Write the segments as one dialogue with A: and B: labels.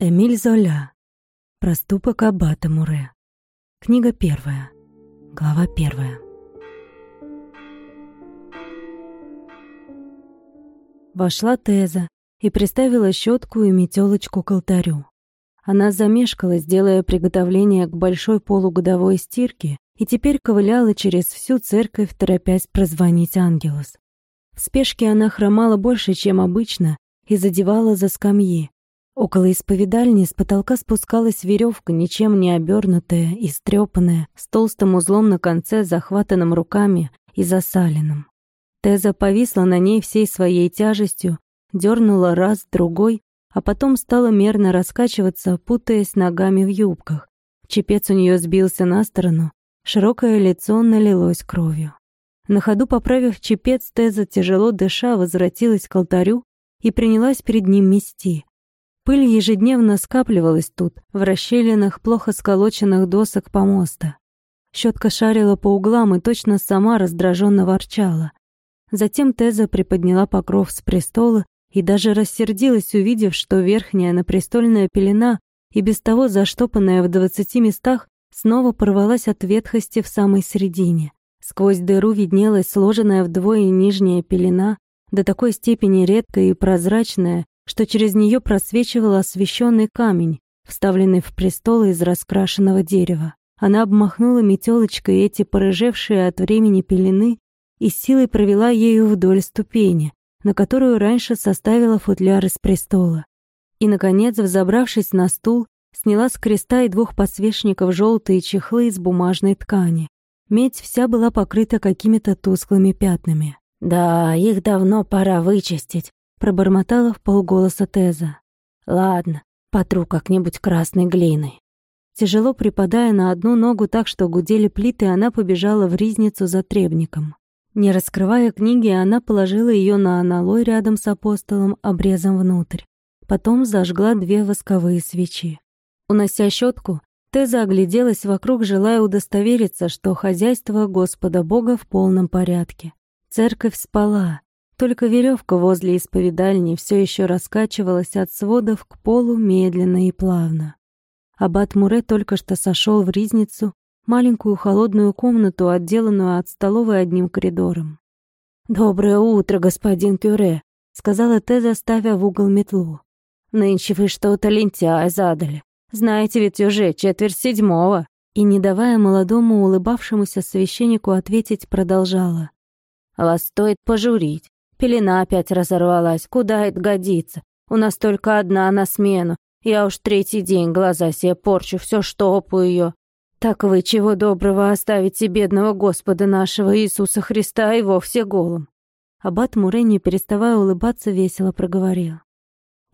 A: Эмиль Золя. Проступок Аббата Муре. Книга первая. Глава первая. Вошла Теза и приставила щетку и метелочку к алтарю. Она замешкалась, делая приготовление к большой полугодовой стирке, и теперь ковыляла через всю церковь, торопясь прозвонить Ангелус. В спешке она хромала больше, чем обычно, и задевала за скамьи, Около исповедальни с потолка спускалась веревка, ничем не обернутая, истрепанная, с толстым узлом на конце, захватанным руками и засаленным. Теза повисла на ней всей своей тяжестью, дернула раз, другой, а потом стала мерно раскачиваться, путаясь ногами в юбках. Чепец у нее сбился на сторону, широкое лицо налилось кровью. На ходу поправив чепец, Теза, тяжело дыша, возвратилась к алтарю и принялась перед ним мести — Пыль ежедневно скапливалась тут, в расщелинах плохо сколоченных досок помоста. Щетка шарила по углам и точно сама раздраженно ворчала. Затем Теза приподняла покров с престола и даже рассердилась, увидев, что верхняя напрестольная пелена и без того заштопанная в двадцати местах снова порвалась от ветхости в самой середине. Сквозь дыру виднелась сложенная вдвое нижняя пелена, до такой степени редкая и прозрачная, что через нее просвечивал освещенный камень, вставленный в престол из раскрашенного дерева. Она обмахнула метелочкой эти порыжевшие от времени пелены и силой провела ею вдоль ступени, на которую раньше составила футляр из престола. И, наконец, взобравшись на стул, сняла с креста и двух подсвечников желтые чехлы из бумажной ткани. Медь вся была покрыта какими-то тусклыми пятнами. «Да, их давно пора вычистить», Пробормотала в полголоса Теза. «Ладно, потру как-нибудь красной глиной». Тяжело припадая на одну ногу так, что гудели плиты, она побежала в ризницу за требником. Не раскрывая книги, она положила ее на аналой рядом с апостолом, обрезом внутрь. Потом зажгла две восковые свечи. Унося щетку, Теза огляделась вокруг, желая удостовериться, что хозяйство Господа Бога в полном порядке. Церковь спала, только веревка возле исповедальни все еще раскачивалась от сводов к полу медленно и плавно. Аббат Муре только что сошел в ризницу, маленькую холодную комнату, отделанную от столовой одним коридором. «Доброе утро, господин Кюре», — сказала Теза, ставя в угол метлу. «Нынче вы что-то лентяй задали. Знаете ведь уже четверть седьмого». И, не давая молодому улыбавшемуся священнику ответить, продолжала. «Вас стоит пожурить. Пелена опять разорвалась. Куда это годится? У нас только одна на смену. Я уж третий день глаза себе порчу, все штопаю ее. Так вы чего доброго оставите бедного Господа нашего Иисуса Христа и вовсе голым. Аббат Муре, не переставая улыбаться, весело проговорил.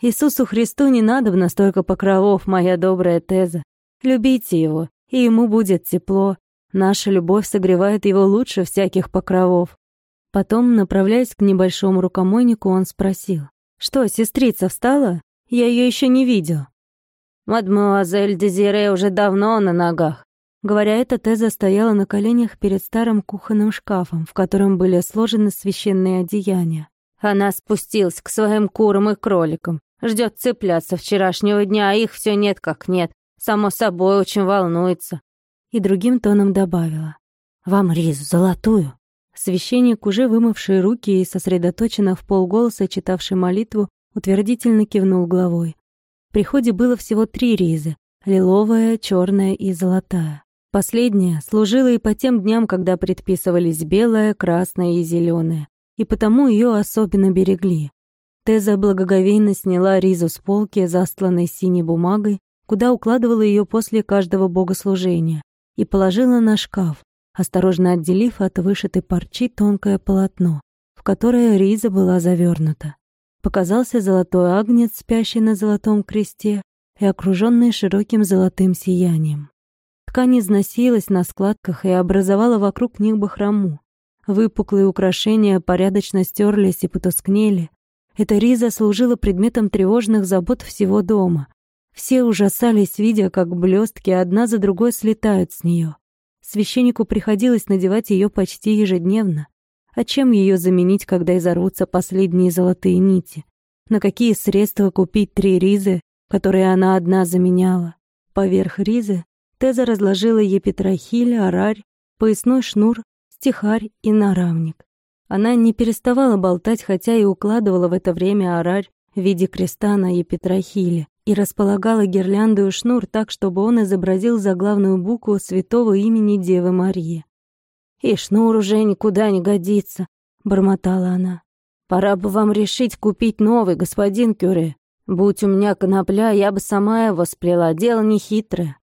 A: Иисусу Христу не надо в настолько покровов, моя добрая Теза. Любите его, и ему будет тепло. Наша любовь согревает его лучше всяких покровов. Потом, направляясь к небольшому рукомойнику, он спросил. «Что, сестрица встала? Я ее еще не видел». «Мадемуазель Дезире уже давно на ногах». Говоря это, Теза стояла на коленях перед старым кухонным шкафом, в котором были сложены священные одеяния. Она спустилась к своим курам и кроликам. Ждет цепляться вчерашнего дня, а их все нет как нет. Само собой, очень волнуется. И другим тоном добавила. «Вам ризу золотую?» Священник, уже вымывший руки и сосредоточенно в полголоса читавший молитву, утвердительно кивнул головой. В приходе было всего три ризы — лиловая, черная и золотая. Последняя служила и по тем дням, когда предписывались белая, красная и зеленая, и потому ее особенно берегли. Теза благоговейно сняла ризу с полки, застланной синей бумагой, куда укладывала ее после каждого богослужения, и положила на шкаф, осторожно отделив от вышитой парчи тонкое полотно, в которое риза была завернута. Показался золотой агнец, спящий на золотом кресте и окруженный широким золотым сиянием. Ткань износилась на складках и образовала вокруг них бахрому. Выпуклые украшения порядочно стерлись и потускнели. Эта риза служила предметом тревожных забот всего дома. Все ужасались, видя, как блестки одна за другой слетают с нее. Священнику приходилось надевать ее почти ежедневно. А чем ее заменить, когда изорвутся последние золотые нити? На какие средства купить три ризы, которые она одна заменяла. Поверх ризы Теза разложила епитрахиль, арарь, поясной шнур, стихарь и наравник. Она не переставала болтать, хотя и укладывала в это время арарь в виде креста на епитрахиле и располагала гирлянду и шнур так, чтобы он изобразил заглавную букву святого имени Девы Марии. «И шнур уже никуда не годится», — бормотала она. «Пора бы вам решить купить новый, господин Кюре. Будь у меня конопля, я бы сама его сплела, дело нехитрое».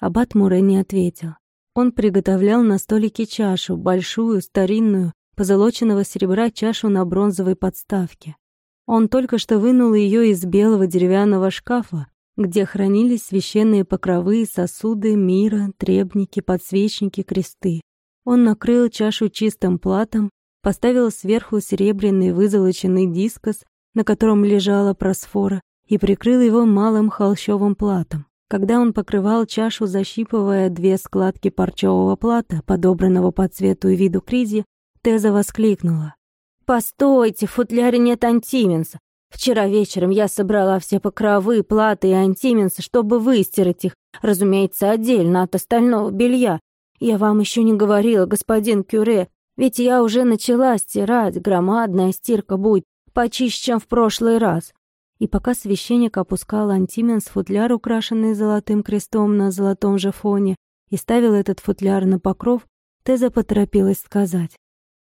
A: Аббат Муре не ответил. Он приготовлял на столике чашу, большую, старинную, позолоченного серебра чашу на бронзовой подставке. Он только что вынул ее из белого деревянного шкафа, где хранились священные покровы сосуды, мира, требники, подсвечники, кресты. Он накрыл чашу чистым платом, поставил сверху серебряный вызолоченный дискос, на котором лежала просфора, и прикрыл его малым холщовым платом. Когда он покрывал чашу, защипывая две складки парчевого плата, подобранного по цвету и виду кризи, Теза воскликнула. «Постойте, в футляре нет антименса. Вчера вечером я собрала все покровы, платы и антименсы, чтобы выстирать их, разумеется, отдельно от остального белья. Я вам еще не говорила, господин Кюре, ведь я уже начала стирать, громадная стирка будет, почище, чем в прошлый раз». И пока священник опускал антименс футляр, украшенный золотым крестом на золотом же фоне, и ставил этот футляр на покров, Теза поторопилась сказать.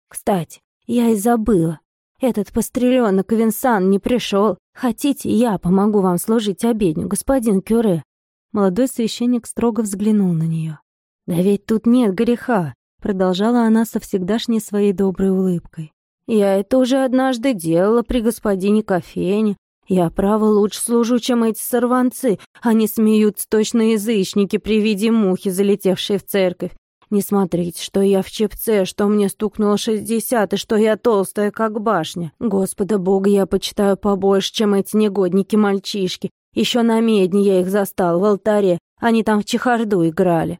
A: «Кстати, я и забыла. Этот постреленок Винсан не пришел. Хотите, я помогу вам сложить обедню, господин Кюре?» Молодой священник строго взглянул на нее. «Да ведь тут нет греха», — продолжала она со всегдашней своей доброй улыбкой. «Я это уже однажды делала при господине кофейне. Я, право, лучше служу, чем эти сорванцы. Они смеются точно язычники при виде мухи, залетевшей в церковь. Не смотрите, что я в чепце, что мне стукнуло шестьдесят, и что я толстая, как башня. Господа Бога я почитаю побольше, чем эти негодники-мальчишки. Еще на медне я их застал, в алтаре. Они там в чехарду играли».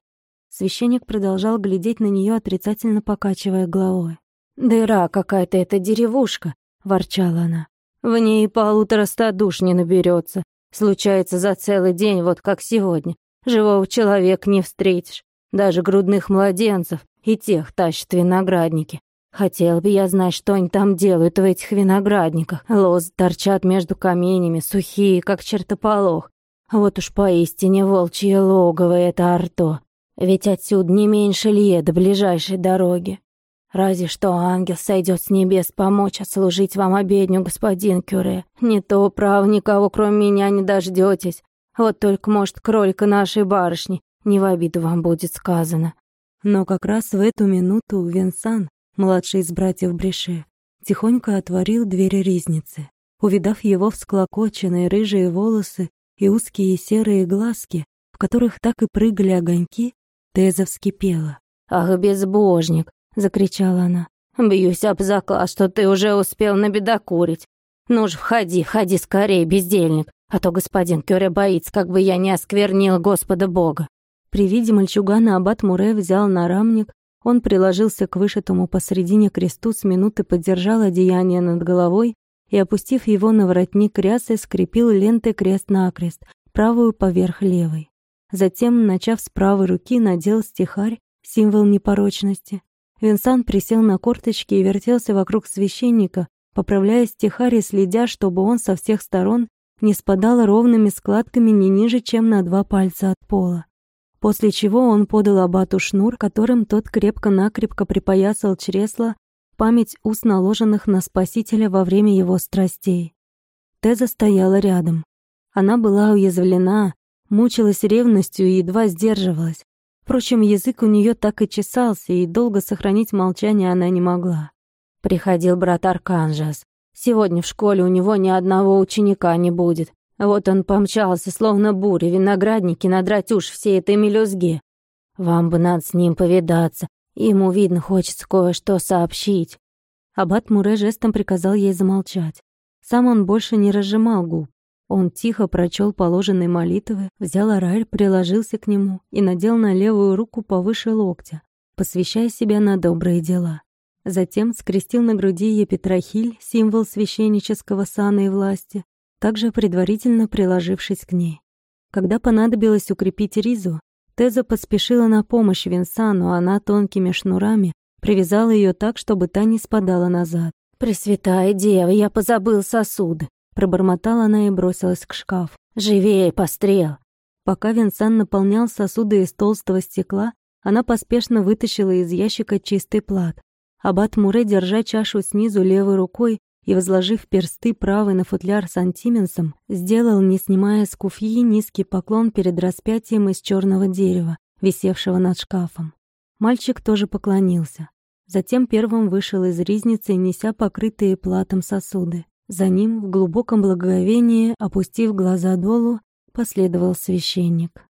A: Священник продолжал глядеть на нее, отрицательно покачивая головой. «Дыра какая-то эта деревушка», — ворчала она. «В ней полутора ста душ не наберется. Случается за целый день, вот как сегодня. Живого человека не встретишь. Даже грудных младенцев и тех тащат виноградники. Хотел бы я знать, что они там делают в этих виноградниках. Лозы торчат между каменями, сухие, как чертополох. Вот уж поистине волчье логово это Арто. Ведь отсюда не меньше лье до ближайшей дороги. Разве что ангел сойдет с небес помочь отслужить вам обедню, господин Кюре. Не то, право, никого кроме меня не дождетесь. Вот только, может, кролика нашей барышни не в обиду вам будет сказано. Но как раз в эту минуту Венсан, младший из братьев Бреше, тихонько отворил дверь ризницы. Увидав его всклокоченные рыжие волосы и узкие серые глазки, в которых так и прыгали огоньки, Теза вскипела. «Ах, безбожник!» — закричала она. «Бьюсь об заклад, что ты уже успел набедокурить. Ну ж, входи, входи скорее, бездельник, а то господин Кёре боится, как бы я не осквернил Господа Бога». При виде мальчугана аббат Муре взял нарамник, он приложился к вышитому посредине кресту, с минуты поддержал одеяние над головой и, опустив его на воротник рясы, скрепил лентой крест-накрест, правую поверх левой. Затем, начав с правой руки, надел стихарь, символ непорочности. Винсан присел на корточки и вертелся вокруг священника, поправляя стихарь и следя, чтобы он со всех сторон не спадал ровными складками не ниже, чем на два пальца от пола после чего он подал абату шнур, которым тот крепко-накрепко припоясал чресла память уст наложенных на Спасителя во время его страстей. Теза стояла рядом. Она была уязвлена, мучилась ревностью и едва сдерживалась. Впрочем, язык у нее так и чесался, и долго сохранить молчание она не могла. Приходил брат Арканжас. Сегодня в школе у него ни одного ученика не будет. Вот он помчался, словно буря, виноградники надрать уж все этой мелюзги. Вам бы надо с ним повидаться. Ему, видно, хочется кое-что сообщить. Аббат Муре жестом приказал ей замолчать. Сам он больше не разжимал губ. Он тихо прочел положенные молитвы, взял ораль, приложился к нему и надел на левую руку повыше локтя, посвящая себя на добрые дела. Затем скрестил на груди епитрахиль, символ священнического сана и власти, также предварительно приложившись к ней. Когда понадобилось укрепить Ризу, Теза поспешила на помощь Винсану, она тонкими шнурами привязала ее так, чтобы та не спадала назад. «Пресвятая дева, я позабыл сосуд!» Пробормотала она и бросилась к шкафу. «Живее, пострел!» Пока Винсан наполнял сосуды из толстого стекла, она поспешно вытащила из ящика чистый плат. Аббат Муре, держа чашу снизу левой рукой и возложив персты правой на футляр с антименсом, сделал, не снимая с куфьи, низкий поклон перед распятием из черного дерева, висевшего над шкафом. Мальчик тоже поклонился. Затем первым вышел из ризницы, неся покрытые платом сосуды. За ним, в глубоком благоговении, опустив глаза долу, последовал священник.